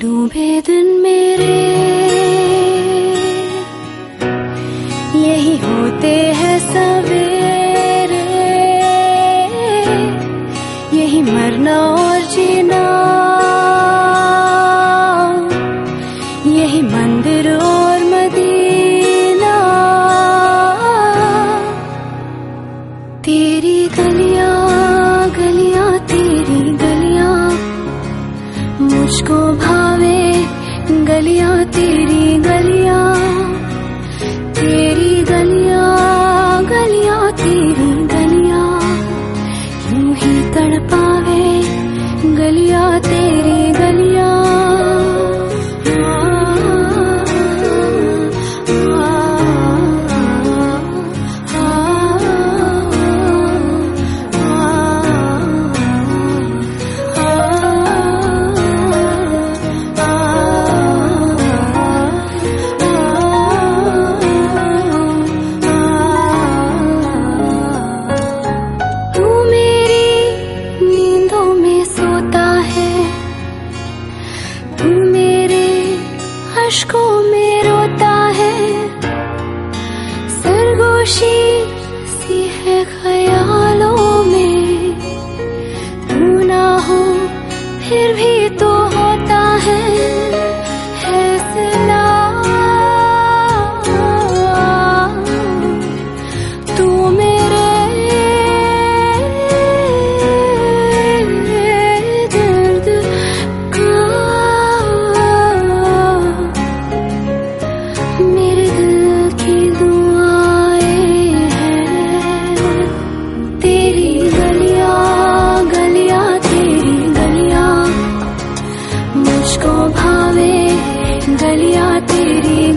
डूबे दिन मेरे। यही होते हैं सवेरे। यही मरना को मैं तेरी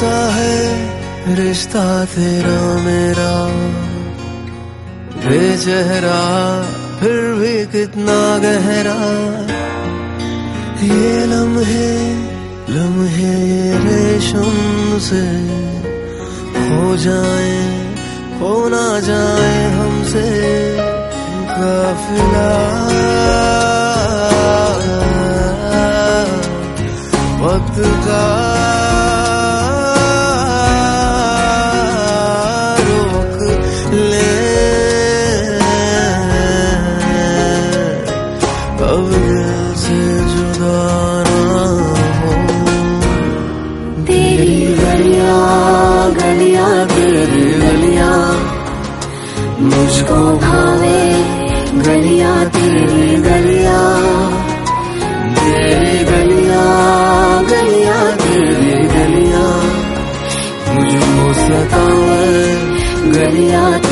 सा है रिश्ता तेरा मेरा। बेचहरा फिर भी कितना गहरा। ये लम्हे लम्हे रेशम से हो जाए, हो ना जाए हमसे काफिला। वक्त का मुझको भावे गलिया तेरी गलिया। तेरी गलिया गलिया तेरी गलिया। मुझको सताए गलिया